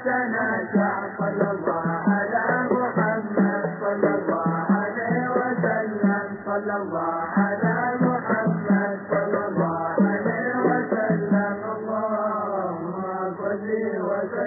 حسنة عقل الله.